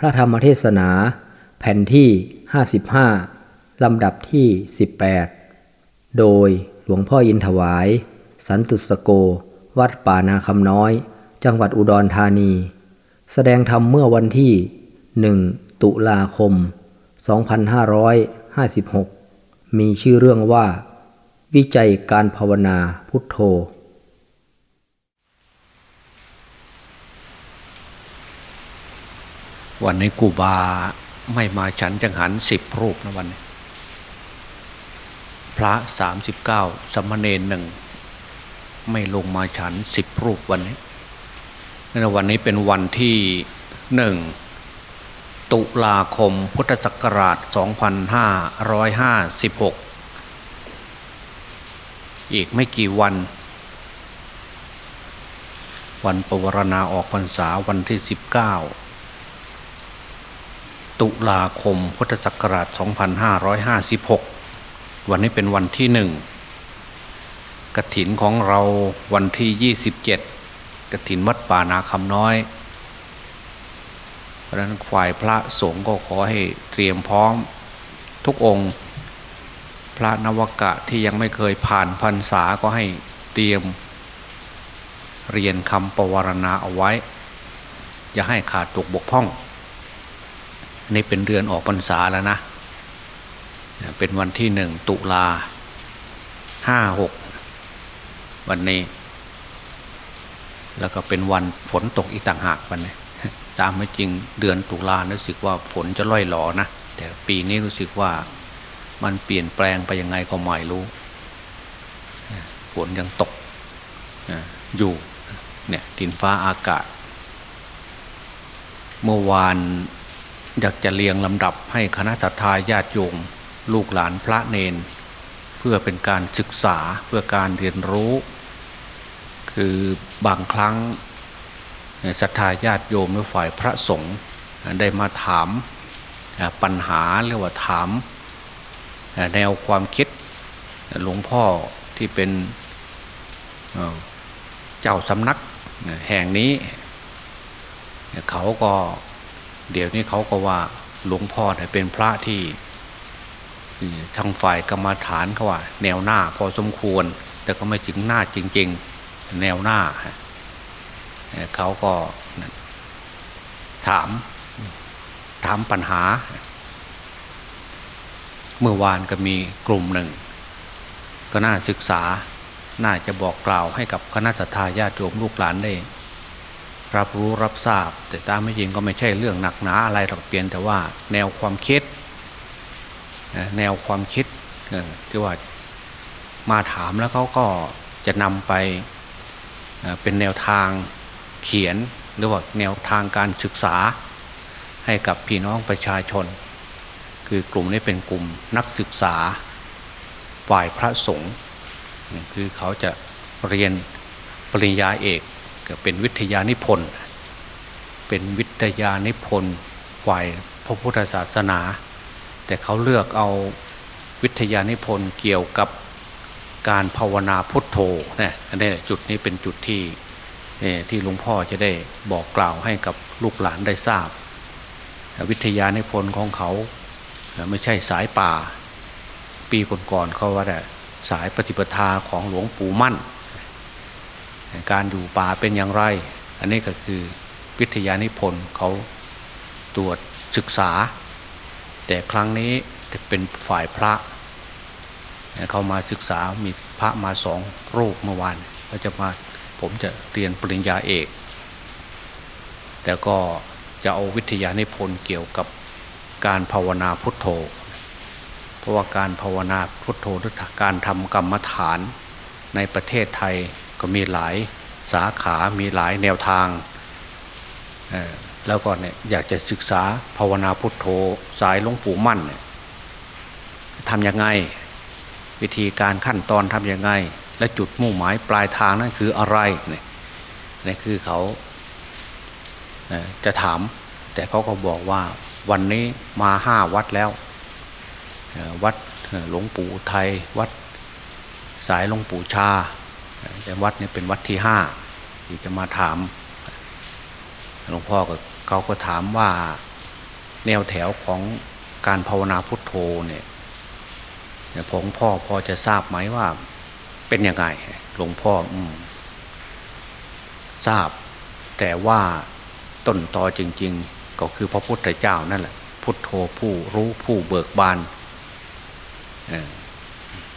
พระธรรมเทศนา แผ่นที่ 55 ลำดับที่ 18 โดยหลวงพ่อยินถวาย สันตุสโก วัดป่านาคำน้อย จังหวัดอุดรธานี แสดงธรรมเมื่อวันที่ 1 ตุลาคม 2556 มีชื่อเรื่องว่า วิจัยการภาวนาพุทโธ วันนี้กูบาไม่มาฉันจังหันสิบรูปนะวันนี้พระสามสิบเก้าสมณเณรหนึ่งไม่ลงมาฉันสิบรูปวันนี้ในวันนี้เป็นวันที่หนึ่งตุลาคมพุทธศักราช 2556 อีกไม่กี่วัน วันปวารณาออกพรรษาวันที่ 19 ตุลาคมพุทธศักราช 2556 วันนี้เป็นวันที่หนึ่งกระถินของเราวันที่ 27กระถินวัดป่านาคำน้อย เพราะนั้นฝ่ายพระสงฆ์ก็ขอให้เตรียมพร้อมทุกองค์พระนวกะที่ยังไม่เคยผ่านพรรษาก็ให้เตรียม เรียนคำปวารณาเอาไว้ อย่าให้ขาดตกบกพร่อง นนี้เป็นเดือนออกพรรษาแล้วนะ เป็นวันที่หนึ่งตุลาห้าหกวันนี้ แล้วก็เป็นวันฝนตกอีกต่างหากวันนี้ตามไม่จริงเดือนตุลารู้สึกว่าฝนจะล่อยหลอนะ แต่ปีนี้รู้สึกว่ามันเปลี่ยนแปลงไปยังไงก็ไม่รู้ฝนยังตกอยู่เนี่ยดินฟ้าอากาศ เมื่อวาน อยากจะเรียงลำดับให้คณะสัตยาญาติโยมลูกหลานพระเนน เพื่อเป็นการศึกษาเพื่อการเรียนรู้ คือบางครั้งศรัทธาญาติโยมหรือฝ่ายพระสงฆ์ได้มาถามปัญหาเรียกว่าถาม แนวความคิดหลวงพ่อที่เป็นเจ้าสำนักแห่งนี้ เขาก็ เดี๋ยวนี้เขาก็ว่าหลวงพ่อเป็นพระที่ทางฝ่ายกรรมาฐานเขาว่า แนวหน้าพอสมควร แต่ก็ไม่ถึงหน้าจริง ๆ แนวหน้าเขาก็ถามถามปัญหา เมื่อวานก็มีกลุ่มหนึ่ง ก็น่าศึกษาน่าจะบอกกล่าวให้กับคณะสัตยาญาติโยมลูกหลานได้ รับรู้รับทราบ แต่ตามไม่จริงก็ไม่ใช่เรื่องหนักหนาอะไรหรอกเปลี่ยนแต่ว่าแนวความคิด แนวความคิดที่ว่ามาถามแล้วเขาก็จะนำไปเป็นแนวทางเขียนหรือว่าแนวทางการศึกษาให้กับพี่น้องประชาชน คือกลุ่มนี้เป็นกลุ่มนักศึกษาฝ่ายพระสงฆ์คือเขาจะเรียนปริญญาเอก เป็นวิทยานิพนธ์เป็นวิทยานิพนธ์ฝ่ายพระพุทธศาสนา แต่เขาเลือกเอาวิทยานิพนธ์เกี่ยวกับการภาวนาพุทโธนะอันนี้จุดนี้เป็นจุดที่ที่หลวงพ่อจะได้บอกกล่าวให้กับลูกหลานได้ทราบ วิทยานิพนธ์ของเขาไม่ใช่สายป่า ปีก่อนๆเขาว่าแต่สายปฏิปทาของหลวงปู่มั่น การอยู่ป่าเป็นอย่างไร อันนี้ก็คือวิทยานิพนธ์เขาตรวจศึกษา แต่ครั้งนี้จะเป็นฝ่ายพระเขามาศึกษามีพระมาสองรูปเมื่อวานก็จะมาผมจะเรียนปริญญาเอก แต่ก็จะเอาวิทยานิพนธ์เกี่ยวกับการภาวนาพุทโธ เพราะว่าการภาวนาพุทโธหรือการทำกรรมฐานในประเทศไทย ก็มีหลายสาขา มีหลายแนวทางแล้วก็เนี่ยอยากจะศึกษาภาวนาพุทโธสายหลวงปู่มั่นเนี่ยทำยังไง วิธีการขั้นตอนทำยังไง และจุดมุ่งหมายปลายทางนั่นคืออะไรเนี่ยนี่คือเขาจะถาม แต่เขาก็บอกว่าวันนี้มาห้าวัดแล้ววัดหลวงปู่ไทย วัดสายหลวงปู่ชา แต่วัดนี้เป็นวัดที่ห้าที่จะมาถามหลวงพ่อก็เขาก็ถามว่าแนวแถวของการภาวนาพุทโธเนี่ยผมพ่อพอจะทราบไหมว่า เป็นยังไงหลวงพ่ออทราบ แต่ว่าต้นตอจริง ๆ ก็คือพระพุทธเจ้านั่นแหละ พุทโธผู้รู้ผู้เบิกบาน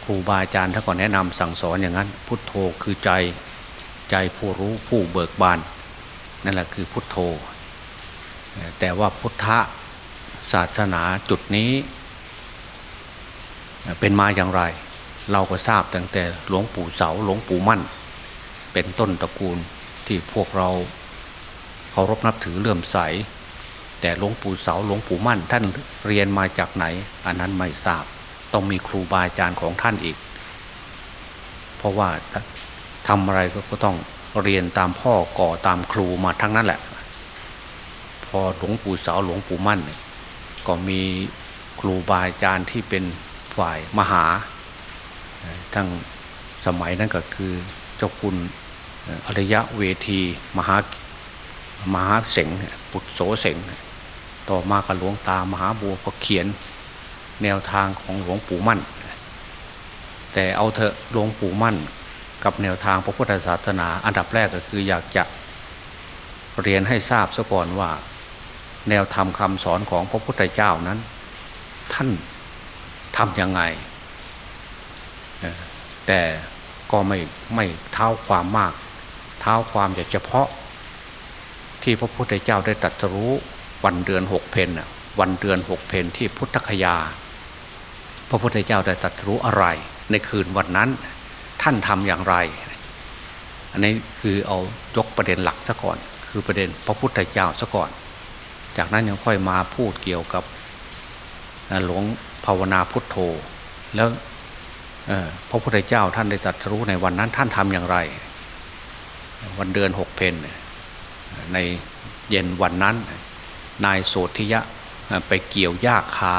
ครูบาอาจารย์ท่านก็แนะนำสั่งสอนอย่างนั้น พุทโธคือใจใจผู้รู้ผู้เบิกบาน นั่นแหละคือพุทโธ แต่ว่าพุทธศาสนาจุดนี้ เป็นมาอย่างไร เราก็ทราบตั้งแต่หลวงปู่เสาหลวงปู่มั่น เป็นต้นตระกูลที่พวกเราเคารพนับถือเลื่อมใส แต่หลวงปู่เสาหลวงปู่มั่นท่านเรียนมาจากไหน อันนั้นไม่ทราบ ต้องมีครูบาอาจารย์ของท่านอีก เพราะว่าทำอะไรก็ต้องเรียนตามพ่อก่อตามครูมาทั้งนั้นแหละ พอหลวงปู่สาวหลวงปู่มั่น ก็มีครูบาอาจารย์ที่เป็นฝ่ายมหา ทั้งสมัยนั้นก็คือเจ้าคุณอริยะเวทีมหามหาเสงปุตโสเสงต่อมากับหลวงตามหาบัวก็เขียน แนวทางของหลวงปู่มั่น แต่เอาเถอะหลวงปู่มั่น กับแนวทางพระพุทธศาสนา อันดับแรกก็คืออยากจะเรียนให้ทราบซะก่อนว่า แนวธรรมคำสอนของพระพุทธเจ้านั้น ท่านทำยังไง แต่ก็ไม่ไม่เท้าความมากเท้าความอย่าเฉพาะ ที่พระพุทธเจ้าได้ตรัสรู้วันเดือนหกเพนวันเดือนหกเพนที่พุทธคยา พระพุทธเจ้าได้ตรัสรู้อะไร ในคืนวันนั้น ท่านทำอย่างไร อันนี้คือเอายกประเด็นหลักซะก่อน คือประเด็นพระพุทธเจ้าซะก่อน จากนั้นยังค่อยมาพูดเกี่ยวกับหลวงภาวนาพุทโธ แล้วพระพุทธเจ้าท่านได้ตรัสรู้ในวันนั้นท่านทำอย่างไร วันเดือนหกเพนในเย็นวันนั้น นายโสธิยะไปเกี่ยวหญ้าคา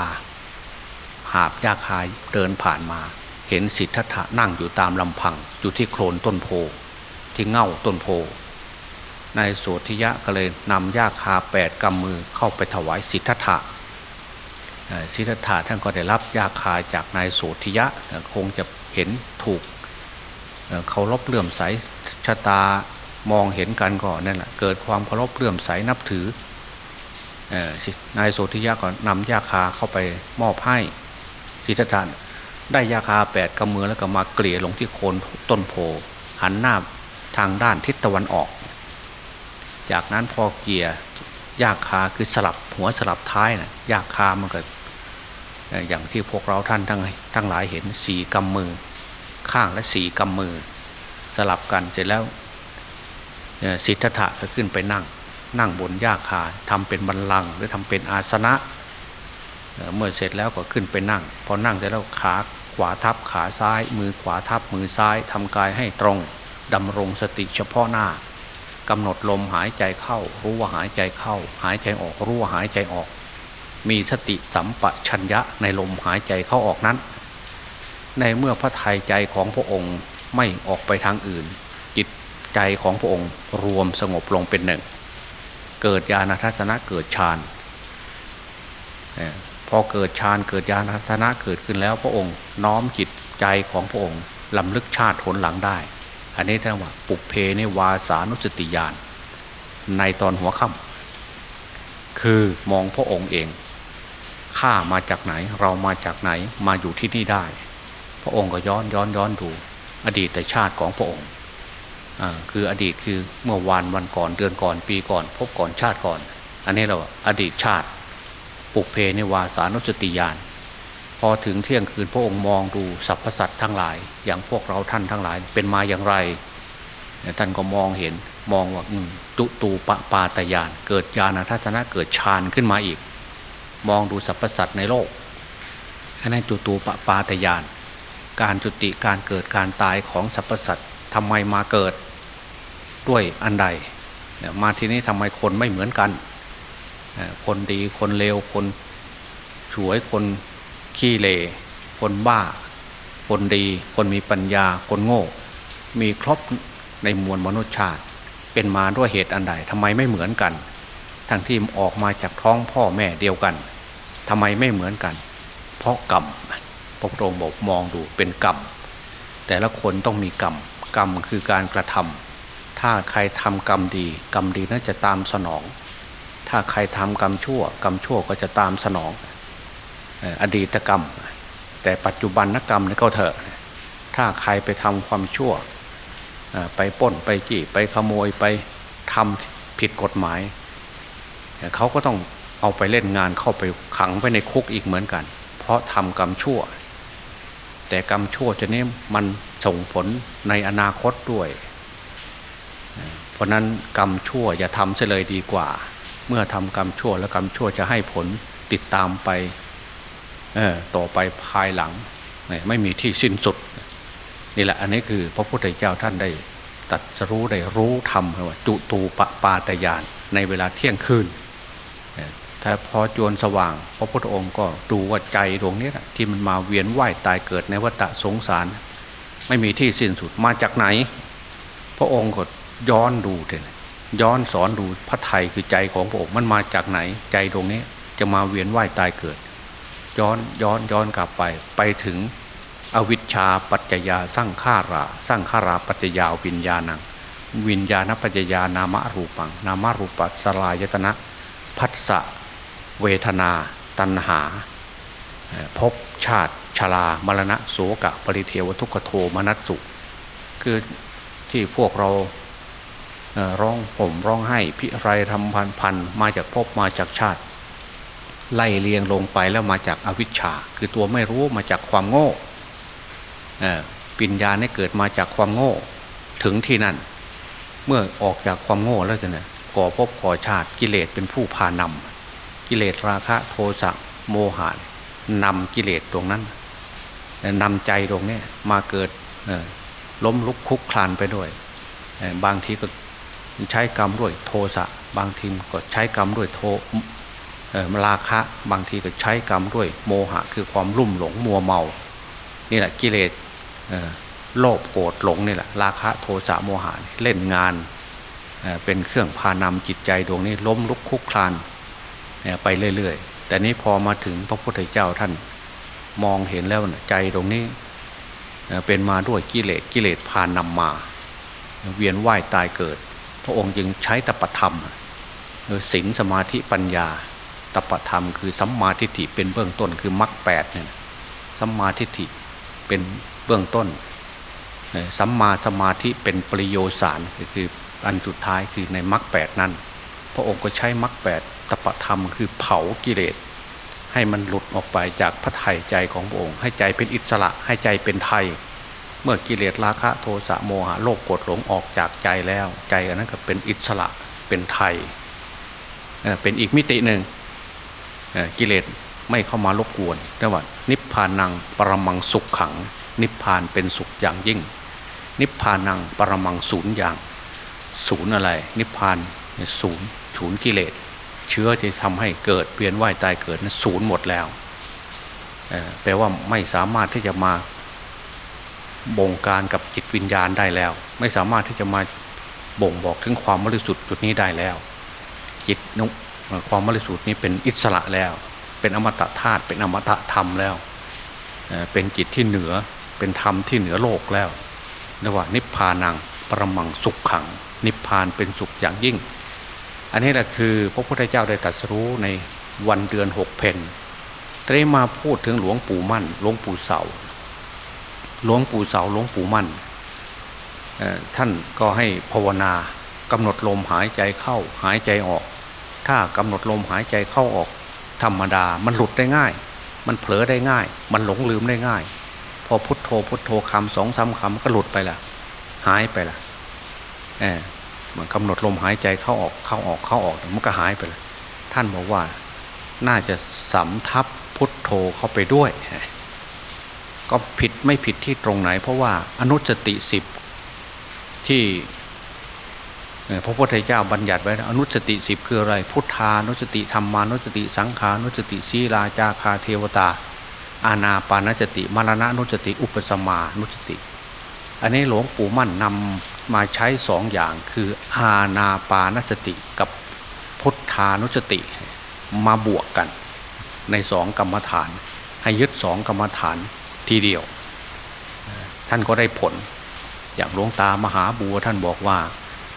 หาบยาคายเดินผ่านมา เห็นสิทธัตถะนั่งอยู่ตามลำพังอยู่ที่โคลนต้นโพที่เง่าต้นโพนายโสธิยะก็เลยนำยาคาแปดกำมือเข้าไปถวายสิทธัตถะสิทธัตถะท่านก็ได้รับยาคาจากนายโสธิยะคงจะเห็นถูกเคารพเลื่อมใสชะตามองเห็นกันก่อนนั่นแหละเกิดความเคารพเลื่อมใสนับถือนายโสธิยะก็นำยาคาเข้าไปมอบให้ สิทธัตถะได้ยาคาแปดกำมือแล้วก็มาเกลี่ยลงที่โคนต้นโพหันหน้าทางด้านทิศตะวันออก จากนั้นพอเกี่ยยาคาคือสลับหัวสลับท้ายนะยาคามันก็อย่างที่พวกเราท่านทั้งทั้งหลายเห็นสี่กำมือ ข้างและสี่กำมือ สลับกันเสร็จแล้วสิทธัตถะก็ขึ้นไปนั่ง นั่งบนยาคาทำเป็นบันลังหรือทำเป็นอาสนะ เมื่อเสร็จแล้วก็ขึ้นไปนั่ง พอนั่งเสร็จแล้วขาขวาทับขาซ้าย มือขวาทับมือซ้ายทำกายให้ตรงดำรงสติเฉพาะหน้ากำหนดลมหายใจเข้า รู้ว่าหายใจเข้า หายใจออกรู้ว่าหายใจออก มีสติสัมปชัญญะในลมหายใจเข้าออกนั้น ในเมื่อพระทัยใจของพระองค์ไม่ออกไปทางอื่น จิตใจของพระองค์รวมสงบลงเป็นหนึ่ง เกิดญาณทัศนะเกิดฌาน อเกิดฌานเกิดญาณทัศนะเกิดขึ้นแล้วพระองค์ น้อมจิตใจของพระองค์ลำลึกชาติผลหลังได้ อันนี้ท่านว่า ปุเพในวาสานุสติญาณในตอนหัวค่ำคือมองพระองค์เองข้ามาจากไหนเรามาจากไหนมาอยู่ที่นี่ได้ พระองค์ก็ย้อนย้อนย้อนดู อดีตแต่ชาติของพระองค์คืออดีตคือเมื่อวานวันก่อนเดือนก่อนปีก่อน พบก่อนชาติก่อน อันนี้เราอดีตชาติ ปุกเพในวาสานุสติญาณพอถึงเที่ยงคืนพระองค์มองดูสรรพสัตว์ทั้งหลาย อย่างพวกเราท่านทั้งหลาย เป็นมาอย่างไรท่านก็มองเห็นมองว่าจุตูปปาตยาน เกิดญาณทัศนะเกิดฌานขึ้นมาอีก มองดูสรรพสัตว์ในโลกอันนั้นจุตูปปาตยาน การจุติการเกิดการตายของสรรพสัตว์ทำไมมาเกิด ด้วยอันใด มาที่นี้ทำไมคนไม่เหมือนกัน คนดีคนเลวคนสวยคนขี้เลคนบ้า คนดี คนมีปัญญา คนโง่ มีครบในมวลมนุษยชาติ เป็นมาด้วยเหตุอันใดทำไมไม่เหมือนกัน ทั้งที่ออกมาจากท้องพ่อแม่เดียวกันทำไมไม่เหมือนกัน เพราะกรรมพระพุทธองค์บอกมองดูเป็นกรรม แต่ละคนต้องมีกรรม กรรมคือการกระทำถ้าใครทำกรรมดี กรรมดีนั้นจะตามสนอง ถ้าใครทำกรรมชั่ว กรรมชั่วก็จะตามสนองอดีตกรรม แต่ปัจจุบันนกรรมนี่ก็เถอะ ถ้าใครไปทำความชั่ว ไปป้นไปจี้ไปขโมยไปทำผิดกฎหมาย เขาก็ต้องเอาไปเล่นงานเข้าไปขังไว้ในคุกอีกเหมือนกัน เพราะทำกรรมชั่ว แต่กรรมชั่วจะนี้มันส่งผลในอนาคตด้วย เพราะนั้นกรรมชั่วอย่าทำเสียเลยดีกว่า มื่อทำกรรมชั่วแล้วกรรมชั่วจะให้ผลติดตามไปต่อไปภายหลัง ไม่มีที่สิ้นสุดนี่แหละอันนี้คือพระพุทธเจ้าท่านได้ตัดรู้ได้รู้ธรรมว่าจุตูปปาตยานในเวลาเที่ยงคืนถ้าพอจวนสว่าง พระพุทธองค์ก็ดูว่าใจดวงนี้แหะที่มันมาเวียนว่ายตายเกิดในวัฏสงสาร ไม่มีที่สิ้นสุดมาจากไหน พระองค์ก็ย้อนดูเลย ย้อนสอนดูพระไทยคือใจของพระองค์มันมาจากไหน ใจดวงนี้จะมาเวียนว่ายตายเกิด ย้อนย้อนย้อนกลับไป ไปถึงอวิชชาปัจจยาสร้างฆาราสร้างฆาราปัจจยาวิญญาณัง วิญญาณปัจจยานามรูปัง นามรูปัสลายตนะพัสสะเวทนา ตัณหาภพชาติชรามรณะโสกะปริเทวทุกขโทมนัสสุ คือที่พวกเรา ร้องผมร้องให้พิไรทำพันพันมาจากภพมาจากชาติ ไล่เลียงลงไปแล้วมาจากอวิชชา คือตัวไม่รู้มาจากความโง่ปิญญาเนี่ยเกิดมาจากความโง่ถึงที่นั่น เมื่อออกจากความโง่แล้วจะเนี่ยก่อภพก่อชาติกิเลสเป็นผู้พานำกิเลสราคะโทสะโมหะนำกิเลสตรงนั้นนำใจตรงนี้มาเกิดล้มลุกคุกคลานไปด้วย บางทีก็ ใช้กรรมด้วยโทสะบางทีก็ใช้กรรมด้วยโทมราคะบางทีก็ใช้กรรมด้วยโมหะคือความรุ่มหลงมัวเมา นี่แหละกิเลสโลภโกรธหลงนี่แหละราคะโทสะโมหะเล่นงานเป็นเครื่องพานำจิตใจดวงนี้ล้มลุกคุกคลานไปเรื่อยๆ แต่นี้พอมาถึงพระพุทธเจ้าท่านมองเห็นแล้วใจตรงนี้เป็นมาด้วยกิเลสกิเลสพานำมา เวียนว่ายตายเกิด พระองค์จึงใช้ตปธรรมศีลสมาธิปัญญา ตปธรรมคือสัมมาทิฏฐิเป็นเบื้องต้นคือมรรคแปดเนี่ยสัมมาทิฏฐิเป็นเบื้องต้นสัมมาสมาธิเป็นปริโยสารคืออันสุดท้ายคือในมรรคแปดนั้น พระองค์ก็ใช้มรรคแปดตปธรรมคือเผากิเลสให้มันหลุดออกไปจากพระไถ่ใจของพระองค์ ให้ใจเป็นอิสระให้ใจเป็นไทย เมื่อกิเลสราคะโทสะโมหะโลภโกรธหลงออกจากใจแล้ว ใจอันนั้นก็เป็นอิสระเป็นไทยเป็นอีกมิติหนึ่งกิเลสไม่เข้ามารบกวนแต่ว่านิพพานังปรมังสุขขัง นิพพานเป็นสุขอย่างยิ่ง นิพพานังปรมังศูนย์อย่างศูนย์อะไร นิพพานศูนย์ศูนย์กิเลสเชื้อที่ทำให้เกิดเปลี่ยนว่ายตายเกิดนั้นศูนย์หมดแล้วแปลว่าไม่สามารถที่จะมา บงการกับจิตวิญญาณได้แล้ว ไม่สามารถที่จะมาบ่งบอกถึงความบริสุทธิ์จุดนี้ได้แล้ว จิตนุความบริสุทธิ์นี้เป็นอิสระแล้ว เป็นอมตะธาตุเป็นอมตะธรรมแล้วเป็นจิตที่เหนือเป็นธรรมที่เหนือโลกแล้วเรียกว่านิพพานังประมังสุขขัง นิพพานเป็นสุขอย่างยิ่ง อันนี้แหละคือพระพุทธเจ้าได้ตรัสรู้ในวันเดือนหกเพนตรีมาพูดถึงหลวงปู่มั่นหลวงปู่เสา หลวงปู่เสาหลวงปู่มั่นท่านก็ให้ภาวนากำหนดลมหายใจเข้าหายใจออก ถ้ากำหนดลมหายใจเข้าออก ธรรมดามันหลุดได้ง่าย มันเผลอได้ง่าย มันหลงลืมได้ง่าย พอพุทโธพุทโธคำสองสาคำก็หลุดไปละหายไปละเออมันกำหนดลมหายใจเข้าออกเข้าออกเข้าออกมันก็หายไปละท่านบอกว่าน่าจะสำทับพุทโธเข้าไปด้วย ก็ผิดไม่ผิดที่ตรงไหน เพราะว่าอนุสติสิบที่พระพุทธเจ้าบัญญัติไว้อนุสติสิบคืออะไร พุทธานุสติธรรมานุสติสังขานุสติศีลาจาคาเทวตา อาณาปานสติมรณะนุสติ อุปสมานุสติ อันนี้หลวงปู่มั่นนำมาใช้สองอย่างคืออาณาปานสติกับพพุทธานุสติมาบวกกัน ในสองกรรมฐาน ให้ยึดสองกรรมฐาน ทีเดียว ท่านก็ได้ผล อย่างหลวงตามหาบัวท่านบอกว่า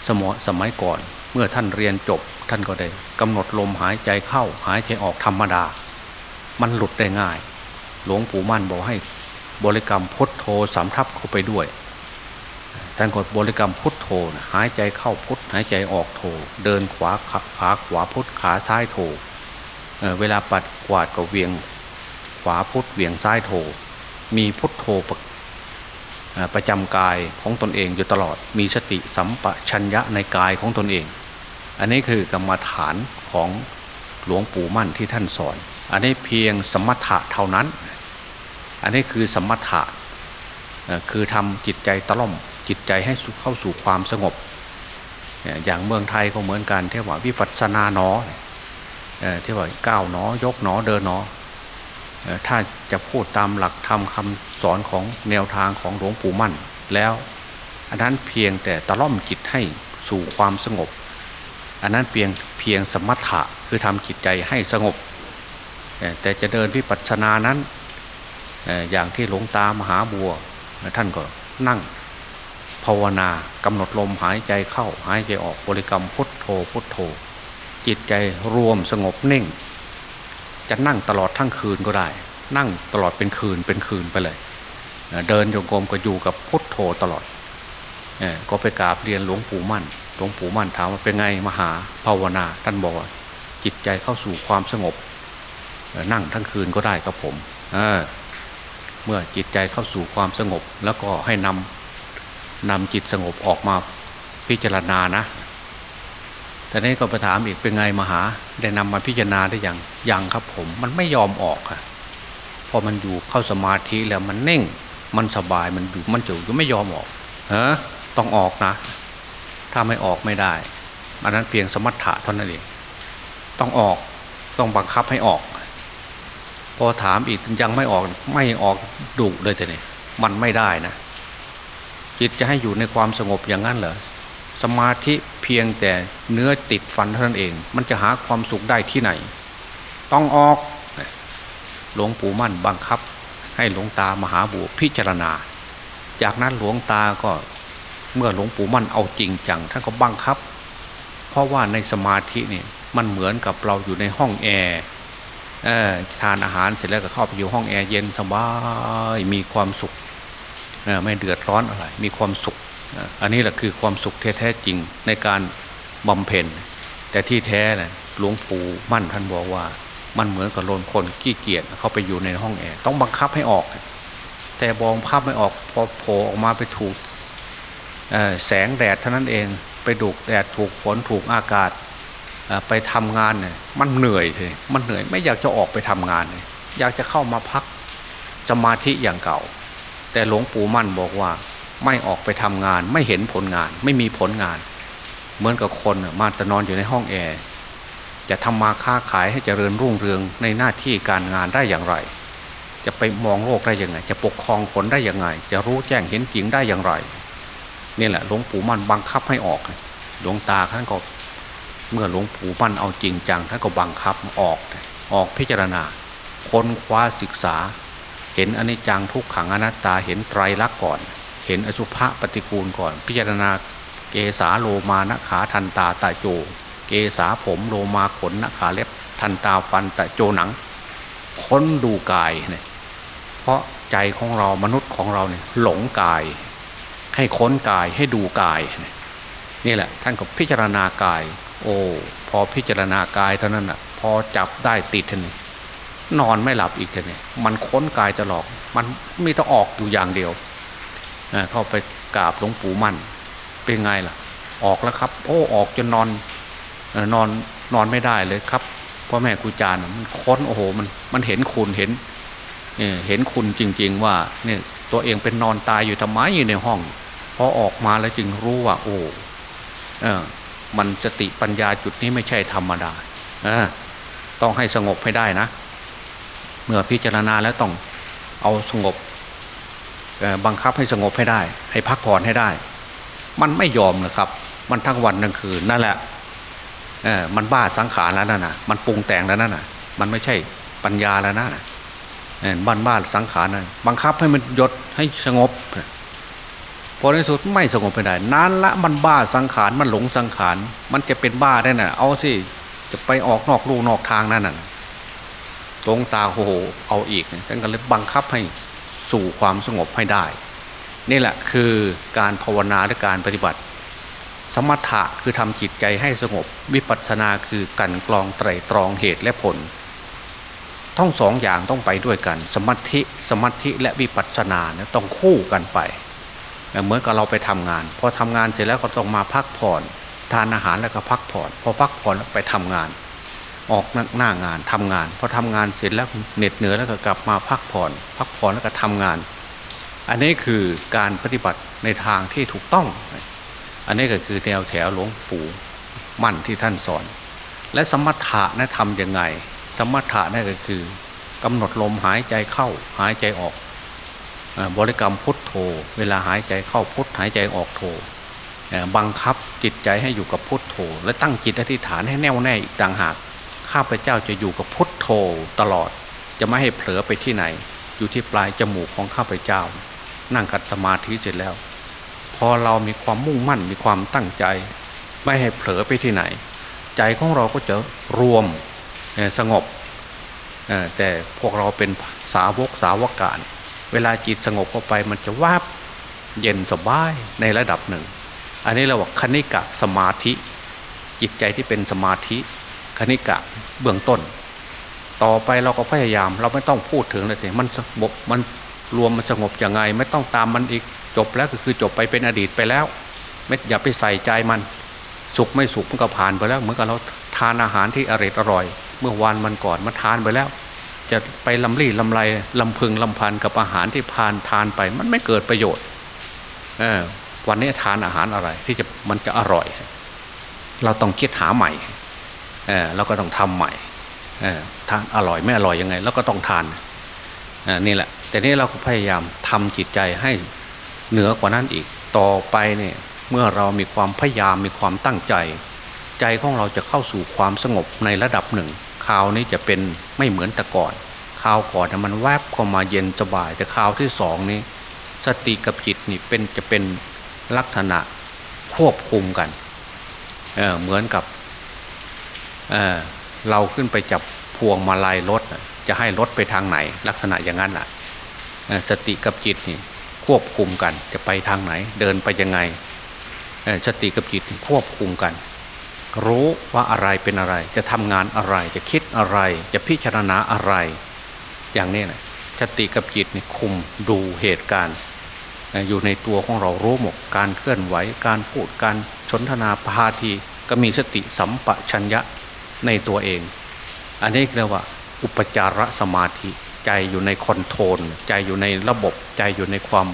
สมสมัยก่อนเมื่อท่านเรียนจบ ท่านก็ได้กำหนดลมหายใจเข้าหายใจออกธรรมดา มันหลุดได้ง่าย หลวงปู่มั่นบอกให้บริกรรมพุทโธสำทับเข้าไปด้วยท่านกดบริกรรมพุทโธนะหายใจเข้าพุทหายใจออกโธเดินขวาขาขวาพุทขาซ้ายโธเเวลาปัดกวาดก็เวียงขวาพุทเวียงซ้ายโธ มีพุทโธประประจำกายของตนเองอยู่ตลอด มีสติสัมปชัญญะในกายของตนเอง อันนี้คือกรรมฐานของหลวงปู่มั่นที่ท่านสอน อันนี้เพียงสมถะเท่านั้น อันนี้คือสมถะคือทำจิตใจตล่อมจิตใจให้เข้าสู่ความสงบ อย่างเมืองไทยก็เหมือนกันเทว่าวิปัสสนาหนอที่ว่าก้าวหนอยกหนอเดินหนอ ถ้าจะพูดตามหลักธรรมคำสอนของแนวทางของหลวงปู่มั่น แล้วอันนั้นเพียงแต่ตะล่อมจิตให้สู่ความสงบ อันนั้นเพียงเพียงสมถะคือทำจิตใจให้สงบ แต่จะเดินวิปัสสนานั้นอย่างที่หลวงตามหาบัวท่านก็นั่งภาวนากำหนดลมหายใจเข้าหายใจออกบริกรรมพุทโธพุทโธ จิตใจรวมสงบนิ่ง จะนั่งตลอดทั้งคืนก็ได้ นั่งตลอดเป็นคืนเป็นคืนไปเลย เดินโยงกรมก็อยู่กับพุทโธตลอดก็ไปกราบเรียนหลวงปู่มั่น หลวงปู่มั่นถามว่าเป็นไงมหาภาวนา ท่านบอกว่าจิตใจเข้าสู่ความสงบ นั่งทั้งคืนก็ได้ครับผมเเมื่อจิตใจเข้าสู่ความสงบ แล้วก็ให้นำนำจิตสงบออกมาพิจารณานะ แต่นี้ก็ไปถามอีกเป็นไงมหา ได้นำมาพิจารณาได้อยังยังครับผมมันไม่ยอมออกอะพอมันอยู่เข้าสมาธิแล้วมันเน่ง มันสบายมันอยู่มันจู่ก็ไม่ยอมออกฮะต้องออกนะ ถ้าไม่ออกไม่ได้อันนั้นเพียงสมถะเท่านั้นเองต้องออกต้องบังคับให้ออก พอถามอีกยังไม่ออกไม่ออกดุเลยแต่นี่มันไม่ได้นะจิตจะให้อยู่ในความสงบอย่างนั้นเหรอ สมาธิเพียงแต่เนื้อติดฟันเท่านั้นเอง มันจะหาความสุขได้ที่ไหน ต้องออกหลวงปู่มั่นบังคับ ให้หลวงตามหาบัวพิจารณา จากนั้นหลวงตาก็เมื่อหลวงปู่มั่นเอาจริงจังท่านก็บังคับ เพราะว่าในสมาธินี่มันเหมือนกับเราอยู่ในห้องแอร์ทานอาหารเสร็จแล้วก็เข้าไปอยู่ห้องแอร์เย็นสบายมีความสุขไม่เดือดร้อนอะไรมีความสุข อันนี้แหละคือความสุขแท้จริงในการบำเพ็ญ แต่ที่แท้นะหลวงปู่มั่นท่านบอกว่า มันเหมือนกับโลนคนขี้เกียจเขาไปอยู่ในห้องแอร์ต้องบังคับให้ออก แต่บองคับไม่ออกพอโผล่ออกมาไปถูกแสงแดดเท่านั้นเองไปดูแดดถูกฝนถูกอากาศไปทำงานเนี่ยมันเหนื่อยเลยมันเหนื่อยไม่อยากจะออกไปทำงานเลยอยากจะเข้ามาพักสมาธิอย่างเก่า แต่หลวงปู่มั่นบอกว่า ไม่ออกไปทำงาน ไม่เห็นผลงาน ไม่มีผลงาน เหมือนกับคนมาแต่นอนอยู่ในห้องแอร์จะทำมาค้าขายให้เจริญรุ่งเรืองในหน้าที่การงานได้อย่างไร จะไปมองโลกได้ยังไง จะปกครองผลได้ยังไง จะรู้แจ้งเห็นจริงได้อย่างไรนี่แหละหลวงปู่มั่นบังคับให้ออกหลวงตาท่านก็เมื่อหลวงปู่มั่นเอาจริงจังท่านก็บังคับออกออกพิจารณา ค้นคว้าศึกษา เห็นอนิจจังทุกขังอนัตตาเห็นไตรลักษณ์ก่อน เห็นอสุภะปฏิกูลก่อน พิจารณาเกษาโลมานขาทันตาตาโจ เกษาผมโลมาขนนขาเล็บทันตาฟันตะโจหนัง ค้นดูกายเนี่ยเพราะใจของเรามนุษย์ของเราเนี่ยหลงกาย ให้ค้นกายให้ดูกายนี่แหละ ท่านก็พิจารณากาย โอ้พอพิจารณากายเท่านั้นอะ พอจับได้ติดทันนอนไม่หลับอีกท่านเลยมันค้นกายจะหลอกมันมีต้องออกอยู่อย่างเดียว เข้าไปกราบหลวงปู่มั่น เป็นไงล่ะ ออกแล้วครับ โอ้ออกจนนอนนอนนอนไม่ได้เลยครับพ่อแม่ครูจารย์มันค้นโอ้โหมันมันเห็นคุณเห็นเห็นคุณจริง ๆ ว่าเนี่ยตัวเองเป็นนอนตายอยู่ทำไมอยู่ในห้องพอออกมาแล้วจึงรู้ว่า โอ้เออมันสติปัญญาจุดนี้ไม่ใช่ธรรมดาอต้องให้สงบให้ได้นะ เมื่อพิจารณาแล้วต้องเอาสงบ บังคับให้สงบให้ได้ ให้พักผ่อนให้ได้ มันไม่ยอมนะครับ มันทั้งวันทั้งคืนนั่นแหละมันบ้าสังขารแล้วนั่นน่ะ มันปรุงแต่งแล้วนั่นน่ะ มันไม่ใช่ปัญญาแล้วนะเออบ้านบ้านสังขารนั่นบังคับให้มันหยดให้สงบพอในสุดไม่สงบไปได้นานละมันบ้าสังขารมันหลงสังขาร มันจะเป็นบ้าได้น่ะ เอาสิจะไปออกนอกลูนอกทางนั่นน่ะตรงตาโหเอาอีกท่านก็เลยบังคับให้ สู่ความสงบให้ได้ นี่แหละคือการภาวนาและการปฏิบัติ สมถะคือทำจิตใจให้สงบ วิปัสสนาคือกันกรองไตรตรองเหตุและผลทั้งสองอย่างต้องไปด้วยกัน สมาธิสมาธิและวิปัสสนาเนี่ยต้องคู่กันไปเหมือนกับเราไปทำงาน พอทำงานเสร็จแล้วก็ต้องมาพักผ่อน ทานอาหารแล้วก็พักผ่อน พอพักผ่อนแล้วไปทำงาน ออกหน้างานทำงานพอทำงานเสร็จแล้วเหน็ดเหนื่อยแล้วก็กลับมาพักผ่อน พักผ่อนแล้วก็ทำงาน อันนี้คือการปฏิบัติในทางที่ถูกต้อง อันนี้ก็คือแนวแถวหลวงปู่มั่นที่ท่านสอน และสมถะนะทำยังไง สมถะนั่นก็คือกำหนดลมหายใจเข้าหายใจออกบริกรรมพุทโธ เวลาหายใจเข้าพุทหายใจออกโธบังคับจิตใจให้อยู่กับพุทโธ และตั้งจิตอธิษฐานให้แน่วแน่อีกต่างหาก ข้าพเจ้าจะอยู่กับพุทโธตลอด จะไม่ให้เผลอไปที่ไหน อยู่ที่ปลายจมูกของข้าพเจ้า นั่งกัดสมาธิเสร็จแล้ว พอเรามีความมุ่งมั่นมีความตั้งใจ ไม่ให้เผลอไปที่ไหน ใจของเราก็จะรวมสงบแต่พวกเราเป็นสาวกสาวการ เวลาจิตสงบเข้าไปมันจะวาบเย็นสบายในระดับหนึ่ง อันนี้เราว่าคณิกะสมาธิ จิตใจที่เป็นสมาธิ คณิกะเบื้องต้น ต่อไปเราก็พยายาม เราไม่ต้องพูดถึงเลยสิมันสงบมันรวมมันสงบยังไง ไม่ต้องตามมันอีกจบแล้วก็คือจบไปเป็นอดีตไปแล้ว ไม่อย่าไปใส่ใจมัน สุขไม่สุขมันก็ผ่านไปแล้ว เหมือนกับเราทานอาหารที่อร่อยอร่อย เมื่อวานมันก่อนมาทานไปแล้ว จะไปลำรี่ลำไรลำพึงลำพันกับอาหารที่ผ่านทานไป มันไม่เกิดประโยชน์เออวันนี้ทานอาหารอะไรที่จะมันจะอร่อย เราต้องคิดหาใหม่ เออเราก็ต้องทำใหม่เออทานอร่อยไม่อร่อยยังไงแล้วก็ต้องทานนี่แหละ แต่นี้เราก็พยายามทำจิตใจให้เหนือกว่านั้นอีกต่อไปเนี่ยเมื่อเรามีความพยายามมีความตั้งใจ ใจของเราจะเข้าสู่ความสงบในระดับหนึ่งคราวนี้จะเป็นไม่เหมือนแต่ก่อนคราวก่อนมันแวบเข้ามาเย็นสบาย แต่คราวที่สองนี้ สติกับจิตนี่เป็นจะเป็นลักษณะควบคุมกันเเหมือนกับ เเราขึ้นไปจับพวงมาลัยรถจะให้รถไปทางไหน ลักษณะอย่างนั้นแหละสติกับจิตนี่ควบคุมกันจะไปทางไหน เดินไปยังไงสติกับจิตควบคุมกัน รู้ว่าอะไรเป็นอะไร จะทำงานอะไรจะคิดอะไร จะพิจารณาอะไร อย่างนี้นะสติกับจิตนี่คุมดูเหตุการณ์อยู่ในตัวของเรารู้หมดการเคลื่อนไหวการพูดการสนทนาพาทีก็มีสติสัมปชัญญะ ในตัวเอง อันนี้เรียกว่า อุปจารสมาธิใจอยู่ในคอนโทรลใจอยู่ในระบบใจอยู่ในความ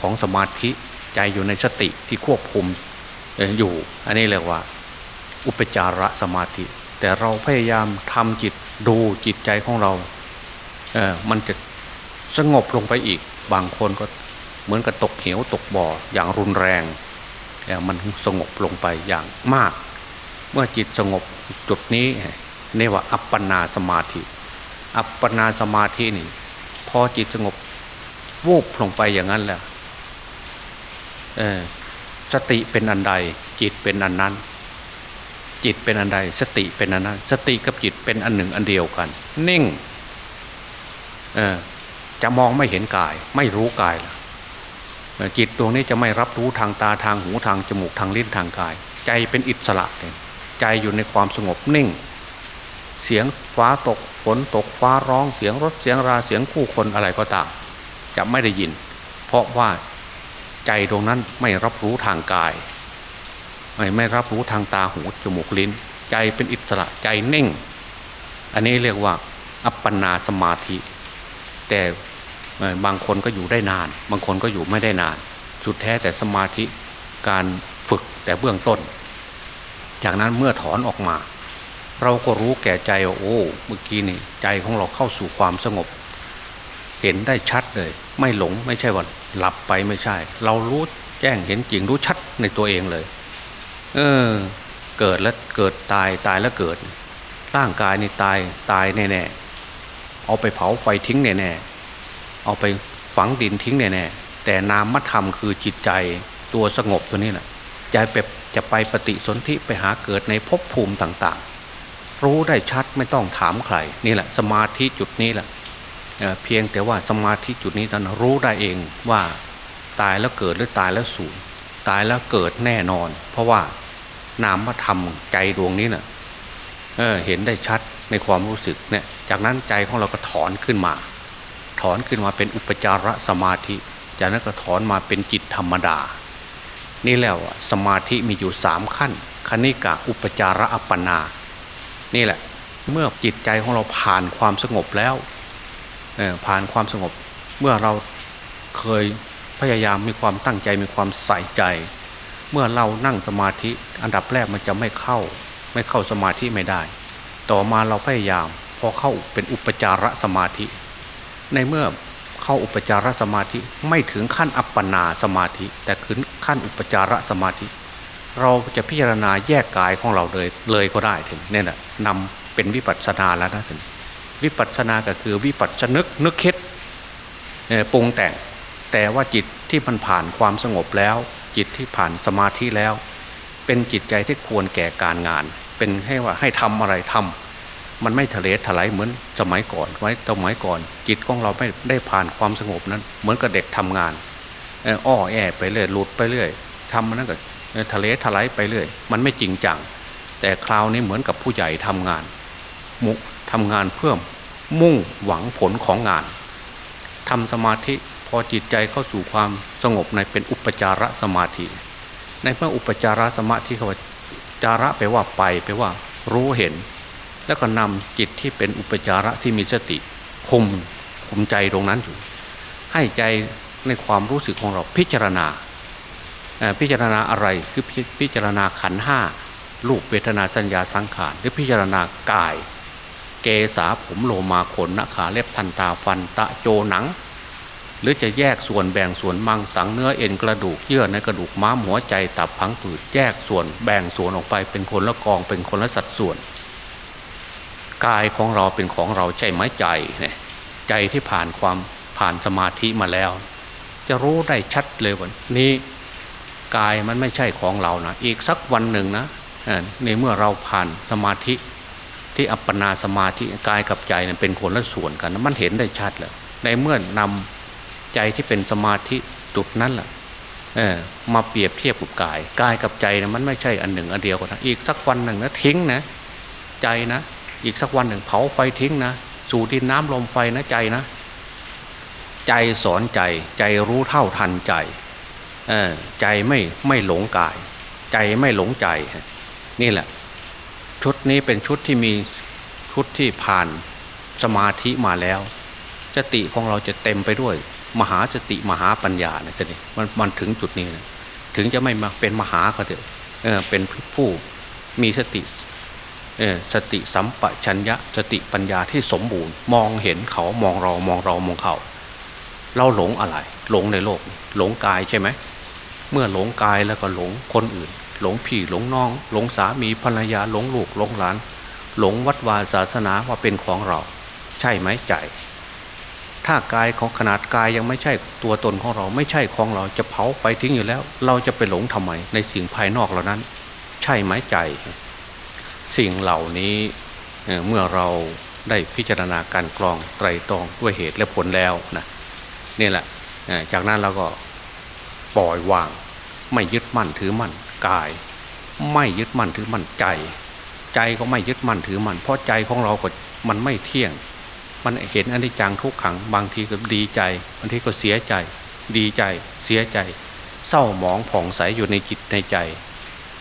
ของสมาธิใจอยู่ในสติที่ควบคุมอยู่ อันนี้เรียกว่า อุปจารสมาธิ แต่เราพยายามทำจิตดูจิตใจของเราเออมันจะสงบลงไปอีก บางคนก็เหมือนกับตกเหวตกบ่ออย่างรุนแรงมันสงบลงไปอย่างมาก เมื่อจิตสงบจุดนี้เรียกว่าอัปปนาสมาธิ อัปปนาสมาธินี่ พอจิตสงบวูบลงไปอย่างนั้นแหละสติเป็นอันใด จิตเป็นอันนั้น จิตเป็นอันใด สติเป็นอันนั้น สติกับจิตเป็นอันหนึ่งอันเดียวกัน นิ่งจะมองไม่เห็นกาย ไม่รู้กายจิตดวงนี้จะไม่รับรู้ทางตาทางหูทางจมูกทางลิ้นทางกาย ใจเป็นอิสระเลย ใจอยู่ในความสงบนิ่ง เสียงฟ้าตกฝนตกฟ้าร้องเสียงรถเสียงราเสียงคู่คนอะไรก็ตาม จะไม่ได้ยิน เพราะว่าใจตรงนั้นไม่รับรู้ทางกาย ไม่ไม่รับรู้ทางตาหูจมูกลิ้น ใจเป็นอิสระใจเน่ง อันนี้เรียกว่า อัปปนาสมาธิ แต่บางคนก็อยู่ได้นาน บางคนก็อยู่ไม่ได้นานสุดแท้แต่สมาธิการฝึกแต่เบื้องต้น จากนั้นเมื่อถอนออกมา เราก็รู้แก่ใจว่าโอ้เมื่อกี้นี่ใจของเราเข้าสู่ความสงบ เห็นได้ชัดเลย ไม่หลงไม่ใช่ว่าหลับไปไม่ใช่ เรารู้แจ้งเห็นจริงรู้ชัดในตัวเองเลย เออ เกิดแล้วเกิดตายตายแล้วเกิด ร่างกายนี่ตายตายแน่ๆเอาไปเผาไฟทิ้งแน่ๆเอาไปฝังดินทิ้งแน่ๆแต่นามธรรมคือจิตใจตัวสงบตัวนี้แหละ จะไปจะไปปฏิสนธิไปหาเกิดในภพภูมิต่างๆ รู้ได้ชัดไม่ต้องถามใครนี่แหละ สมาธิจุดนี้แหละเเพียงแต่ว่าสมาธิจุดนี้ท่านรู้ได้เองว่าตายแล้วเกิดหรือตายแล้วสูญตายแล้วเกิดแน่นอน เพราะว่านามธรรมใจดวงนี้เนะ่ะเเห็นได้ชัดในความรู้สึกเนี่ยจากนั้นใจของเราก็ถอนขึ้นมา ถอนขึ้นมาเป็นอุปจารสมาธิ จากนั้นก็ถอนมาเป็นจิตธรรมดา นี่แล้วสมาธิมีอยู่สามขั้น คณิกะอุปจาระอัปปนา นี่แหละ เมื่อจิตใจของเราผ่านความสงบแล้วผ่านความสงบ เมื่อเราเคยพยายามมีความตั้งใจมีความใส่ใจ เมื่อเรานั่งสมาธิอันดับแรกมันจะไม่เข้า ไม่เข้าสมาธิไม่ได้ ต่อมาเราพยายามพอเข้าเป็นอุปจารสมาธิ ในเมื่อ เข้าอุปจารสมาธิไม่ถึงขั้นอัปปนาสมาธิ แต่ขึ้นขั้นอุปจารสมาธิ เราจะพิจารณาแยกกายของเราเลยเลยก็ได้ถึงเนี่แหละนำเป็นวิปัสสนาแล้วนะถึงวิปัสสนาก็คือวิปัสสนึกนึกคิดปรุงแต่งแต่ว่าจิตที่มันผ่านความสงบแล้ว จิตที่ผ่านสมาธิแล้ว เป็นจิตใจที่ควรแก่การงาน เป็นให้ว่าให้ทำอะไรทำ มันไม่ทะเลถลายเหมือนสมัยก่อนไว้สมัยก่อน จิตของเราไม่ได้ผ่านความสงบนั้น เหมือนกับเด็กทำงานอ้อแอไปเรื่อยหลุดไปเรื่อยทำมันนั่นก็ทะเลถลายไปเรื่อย มันไม่จริงจัง แต่คราวนี้เหมือนกับผู้ใหญ่ทำงาน มุทำงานเพื่อมุ่งหวังผลของงานทำสมาธิพอจิตใจเข้าสู่ความสงบในเป็นอุปจารสมาธิ ในเมื่ออุปจารสมาธิเขาว่าจาระไปว่าไปไปว่า รู้เห็น แล้วก็นำจิตที่เป็นอุปจาระที่มีสติคุมคุมใจตรงนั้นอยู่ ให้ใจในความรู้สึกของเราพิจารณา พิจารณาอะไรคือพิจารณาขันห้าลูกเวทนาสัญญาสังขารหรือพิจารณากาย เกษาผมโลมาขนนขาเล็บทันตาฟันตะโจหนัง หรือจะแยกส่วนแบ่งส่วนมังสังเนื้อเอ็นกระดูกเยื่อในกระดูกม้ามหัวใจตับพังผืดแยกส่วนแบ่งส่วนออกไปเป็นคนละกองเป็นคนละสัดส่วน กายของเราเป็นของเราใช่ไหมใจเนี่ยใจที่ผ่านความผ่านสมาธิมาแล้ว จะรู้ได้ชัดเลยว่านี้กายมันไม่ใช่ของเรานะอีกสักวันหนึ่งนะในเมื่อเราผ่านสมาธิที่อัปปนาสมาธิกายกับใจเป็นคนละส่วนกัน มันเห็นได้ชัดเลยในเมื่อนำใจที่เป็นสมาธิจุดนั้นแหละมาเปรียบเทียบกับกาย กายกับใจนะมันไม่ใช่อันหนึ่งอันเดียวกันนะอีกสักวันหนึ่งนะทิ้งนะ ใจนะ อีกสักวันหนึ่งเผาไฟทิ้งนะ สู่ดินน้ำลมไฟนะใจนะ ใจสอนใจ ใจรู้เท่าทันใจใจไม่ไม่หลงกาย ใจไม่หลงใจ นี่แหละ ชุดนี้เป็นชุดที่มีชุดที่ผ่านสมาธิมาแล้วสติของเราจะเต็มไปด้วย มหาสติมหาปัญญาเนี่ยนี่มันมันถึงจุดนี้นะถึงจะไม่มาเป็นมหาก็เถอะเออเป็นผู้มีสติ สติสัมปชัญญะสติปัญญาที่สมบูรณ์ มองเห็นเขามองเรามองเรามองเขาเราหลงอะไร หลงในโลก หลงกายใช่ไหมเมื่อหลงกายแล้วก็หลงคนอื่น หลงพี่หลงน้อง หลงสามีภรรยาหลงลูกหลงหลาน หลงวัดวาศาสนาว่าเป็นของเรา ใช่ไหมใจ ถ้ากายของขนาดกายยังไม่ใช่ตัวตนของเราไม่ใช่ของเราจะเผาไปทิ้งอยู่แล้ว เราจะไปหลงทำไมในสิ่งภายนอกเหล่านั้น ใช่ไหมใจ สิ่งเหล่านี้เมื่อเราได้พิจารณาการกรองไตรตรองด้วยเหตุและผลแล้วนะนี่แหละจากนั้นเราก็ปล่อยวาง ไม่ยึดมั่นถือมั่นกาย ไม่ยึดมั่นถือมั่นใจ ใจก็ไม่ยึดมั่นถือมั่นเพราะใจของเราก็มันไม่เที่ยง มันเห็นอนิจจังทุกขัง บางทีก็ดีใจบางทีก็เสียใจ ดีใจเสียใจ เศร้าหมองผ่องใสอยู่ในจิตในใจ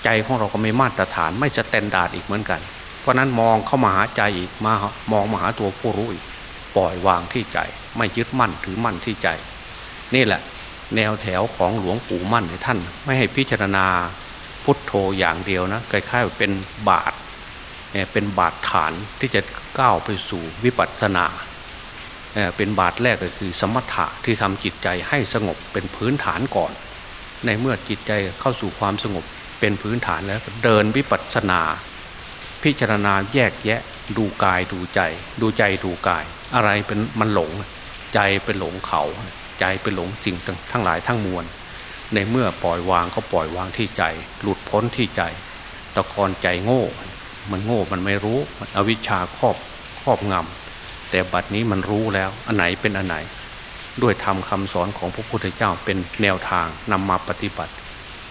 ใจของเราก็ไม่มาตรฐานไม่ standard อีกเหมือนกัน เพราะนั้นมองเข้ามาหาใจอีกมามองมาหาตัวผู้รู้อีกปล่อยวางที่ใจ ไม่ยึดมั่นถือมั่นที่ใจ นี่แหละ แนวแถวของหลวงปู่มั่นในท่าน ไม่ให้พิจารณาพุทโธอย่างเดียวนะคล้ายๆเป็นบาทเป็นบาดฐานที่จะก้าวไปสู่วิปัสสนาเป็นบาทแรกก็คือสมถะที่ทำจิตใจให้สงบเป็นพื้นฐานก่อน ในเมื่อจิตใจเข้าสู่ความสงบ เป็นพื้นฐานแล้วเดินวิปัสสนา พิจารณาแยกแยะดูกายดูใจ ดูใจดูกาย อะไรเป็นมันหลง ใจเป็นหลงเขา ใจเป็นหลงสิ่งทั้งหลายทั้งมวล ในเมื่อปล่อยวางก็ปล่อยวางที่ใจ หลุดพ้นที่ใจ ตะกอนใจโง่ มันโง่มันไม่รู้มันอวิชชาครอบครอบงำแต่บัดนี้มันรู้แล้วอันไหนเป็นอันไหน ด้วยทำคำสอนของพระพุทธเจ้าเป็นแนวทางนำมาปฏิบัติ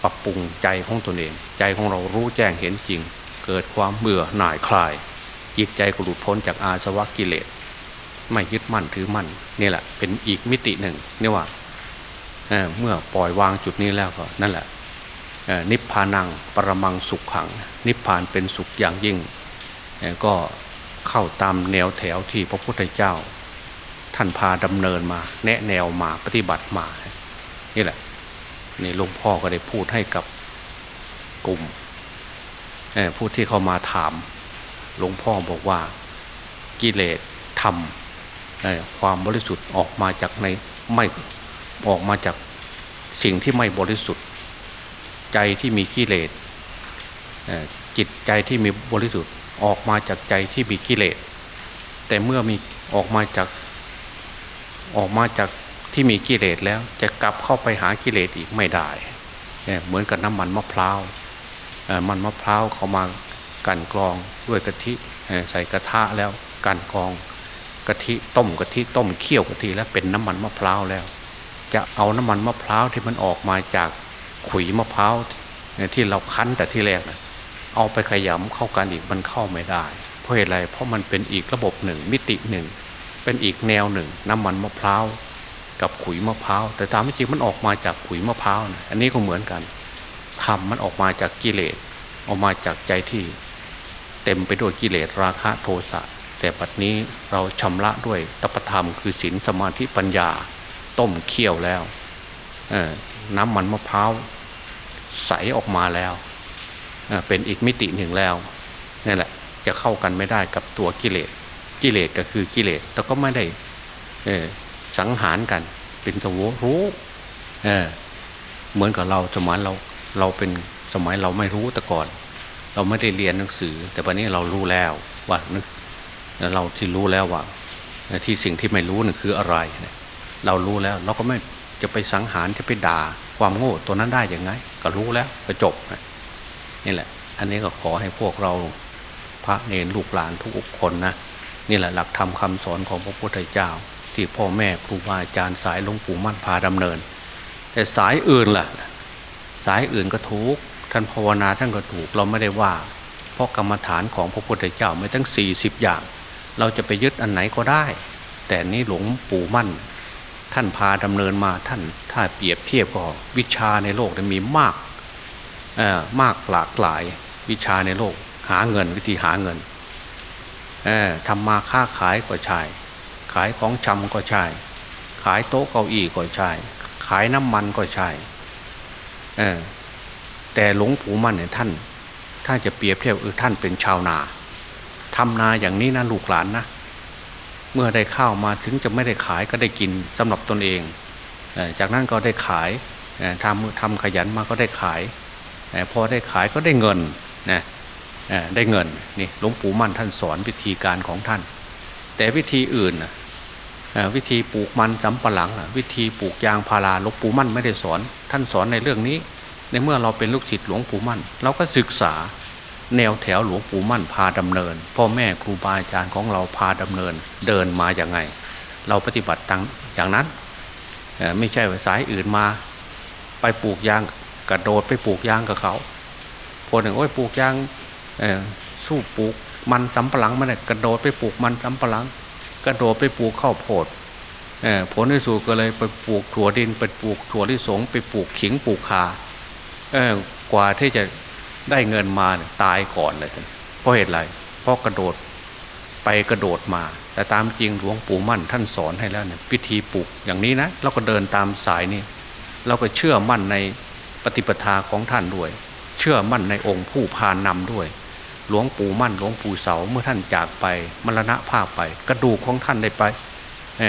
ปรับปรุงใจของตนเอง ใจของเรารู้แจ้งเห็นจริง เกิดความเบื่อหน่ายคลาย จิตใจก็หลุดพ้นจากอาสวะกิเลส ไม่ยึดมั่นถือมั่นนี่แหละ เป็นอีกมิติหนึ่งนี่ว่าเเมื่อปล่อยวางจุดนี้แล้วก็นั่นแหละนิพพานังปรมังสุขขัง นิพพานเป็นสุขอย่างยิ่ง ก็เข้าตามแนวแถวที่พระพุทธเจ้า ท่านพาดำเนินมา แนะแนวมาปฏิบัติมา นี่แหละ นี่หลวงพ่อก็ได้พูดให้กับกลุ่มผู้ที่เข้ามาถามหลวงพ่อบอกว่ากิเลสทำความบริสุทธิ์ออกมาจากในไม่ออกมาจากสิ่งที่ไม่บริสุทธิ์ ใจที่มีกิเลสจิตใจที่มีบริสุทธิ์ออกมาจากใจที่มีกิเลสแต่เมื่อมีออกมาจากออกมาจาก ที่มีกิเลสแล้ว จะกลับเข้าไปหากิเลสอีกไม่ได้เหมือนกับน้ำมันมะพร้าวมันมะพร้าวเขามากันกรองด้วยกะทิใส่กระทะแล้วกันกรองกะทิต้มกะทิต้มเคี่ยวกะทิแล้วเป็นน้ำมันมะพร้าวแล้ว จะเอาน้ำมันมะพร้าวที่มันออกมาจากขุยมะพร้าวที่เราคั้นแต่ที่แรกนะเอาไปขยำเข้ากันอีกมันเข้าไม่ได้ เพราะเหตุไรเพราะมันเป็นอีกระบบหนึ่งมิติหนึ่ง เป็นอีกแนวหนึ่ง น้ำมันมะพร้าว กับขุยมะพร้าวแต่ตามจริงมันออกมาจากขุยมะพร้าวนะอันนี้ก็เหมือนกันทำมันออกมาจากกิเลสออกมาจากใจที่ เต็มไปด้วยกิเลสราคะโทสะแต่ปัจนี้เราชำระด้วยตปธรรมคือศีลสมาธิปัญญา ต้มเคี่ยวแล้วน้ำมันมะพร้าวใสออกมาแล้วเป็นอีกมิติหนึ่งแล้วนี่แหละจะเข้ากันไม่ได้กับตัวกิเลส กิเลสก็คือกิเลสแต่ก็ไม่ได้ สังหารกัน เป็นตัวรู้เเหมือนกับเราสมัยเราเราเป็นสมัยเราไม่รู้แต่ก่อน เราไม่ได้เรียนหนังสือ แต่วันนี้เรารู้แล้วว่าเราที่รู้แล้วว่าที่สิ่งที่ไม่รู้นั่นคืออะไร เรารู้แล้ว เราก็ไม่จะไปสังหารจะไปด่าความโง่ตัวนั้นได้ยังไง ก็รู้แล้วก็จบนี่แหละ อันนี้ก็ขอให้พวกเราพระเนรลูกหลานทุกคนนะนี่แหละหลักธรรมคาสอนของพระพุทธเจ้า ที่พ่อแม่ครูบาอาจารย์สายหลวงปู่มั่นพาดำเนิน แต่สายอื่นล่ะ สายอื่นก็ถูก ท่านภาวนาท่านก็ถูกเราไม่ได้ว่า เพราะกรรมฐานของพระพุทธเจ้าไม่ตั้ง 40 อย่าง เราจะไปยึดอันไหนก็ได้ แต่นี้หลวงปู่มั่น ท่านพาดำเนินมาท่านถ้าเปรียบเทียบก็วิชาในโลกมีมากมากหลากหลายวิชาในโลกหาเงินวิธีหาเงินทำมาค้าขายก็ใช่ ขายของชำก็ใช่ ขายโต๊ะเก้าอี้ก็ใช่ ขายน้ำมันก็ใช่เออแต่หลวงปู่มั่นเนี่ยท่าน ถ้าจะเปรียบเทียบเออท่านเป็นชาวนาทำนาอย่างนี้นะลูกหลานนะเมื่อได้ข้าวมาถึงจะไม่ได้ขายก็ได้กินสำหรับตนเอง จากนั้นก็ได้ขายทำทำขยันมาก็ได้ขาย พอได้ขายก็ได้เงินนะได้เงินนี่หลวงปู่มั่นท่านสอนวิธีการของท่าน แต่วิธีอื่น วิธีปลูกมันสำปะหลังวิธีปลูกยางพาราหลวงปู่มั่นไม่ได้สอน ท่านสอนในเรื่องนี้ ในเมื่อเราเป็นลูกศิษย์หลวงปู่มั่น เราก็ศึกษาแนวแถวหลวงปู่มั่นพาดำเนิน พ่อแม่ครูบาอาจารย์ของเราพาดำเนิน เดินมาอย่างไง เราปฏิบัติตังอย่างนั้นไม่ใช่ว่าสายอื่นมา ไปปลูกยางกระโดดไปปลูกยางกับเขาพอหนึ่งโอ้ยปลูกยางสู้ปลูกมันสำปะหลังมาเนี่ยกระโดดไปปลูกมันสำปะหลัง กระโดดไปปลูกข้าวโพด ผลที่สุดก็เลยไปปลูกถั่วดินไปปลูกถั่วลิสงไปปลูกขิงปลูกคากว่าที่จะได้เงินมาตายก่อนเลยเพราะเหตุไรเพราะกระโดดไปกระโดดมา แต่ตามจริงหลวงปู่มั่นท่านสอนให้แล้วเนี่ยวิธีปลูกอย่างนี้นะเราก็เดินตามสายนี่เราก็เชื่อมั่นในปฏิปทาของท่านด้วย เชื่อมั่นในองค์ผู้พานนำด้วย หลวงปู่มั่นหลวงปู่เสาเมื่อท่านจากไปมรณะภาพไป กระดูกของท่านได้ไป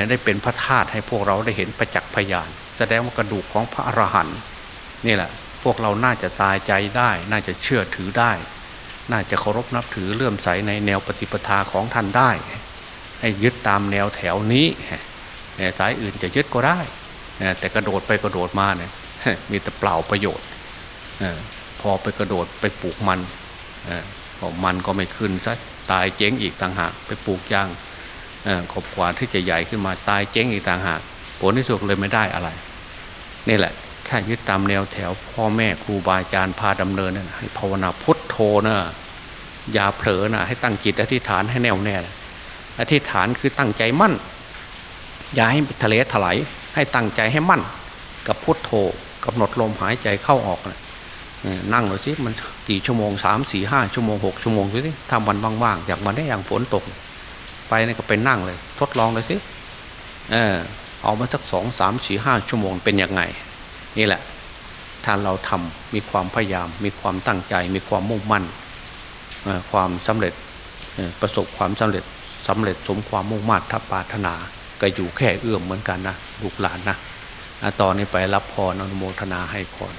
ได้เป็นพระธาตุให้พวกเราได้เห็นประจักษ์พยาน แสดงว่ากระดูกของพระอรหันต์นี่แหละ พวกเราน่าจะตายใจได้ น่าจะเชื่อถือได้ น่าจะเคารพนับถือเลื่อมใสในแนวปฏิปทาของท่านได้ ให้ยึดตามแนวแถวนี้สายอื่นจะยึดก็ได้ แต่กระโดดไปกระโดดมาเนี่ยมีแต่เปล่าประโยชน์พอไปกระโดดไปปลูกมันพอมันก็ไม่ขึ้นซะตายเจ๊งอีกต่างหากไปปลูกยาง ขบกว่าที่จะใหญ่ขึ้นมาตายเจ๊งอีกต่างหากผลที่สุดเลยไม่ได้อะไร นี่แหละแค่ยึดตามแนวแถวพ่อแม่ครูบาอาจารย์พาดำเนินนะให้ภาวนาพุทโธนะอย่าเผลอนะให้ตั้งจิตอธิษฐานให้แน่วแน่อธิษฐานคือตั้งใจมั่น อย่าให้ทะเลถลายให้ตั้งใจให้มั่น กับพุทโธกำหนดลมหายใจเข้าออกนะนั่งหน่อยสิมันกี่ชั่วโมงสามสี่ห้าชั่วโมงหกชั่วโมงดูสิทำวันว่างๆ อย่างวันนี้อย่างฝนตก ไปนี่ก็ไปนั่งเลย ทดลองเลยสิเออเอามาสักสองสามสี่ห้าชั่วโมงเป็นยังไง นี่แหละถ้าเราทำมีความพยายาม มีความตั้งใจ มีความมุ่งมั่นความสำเร็จประสบความสำเร็จสำเร็จสมความมุ่งมั่นทัพปาถนาก็อยู่แค่เอื้อมเหมือนกันนะลูกหลานนะตอนนี้ไปรับพรอนุโมทนาให้พร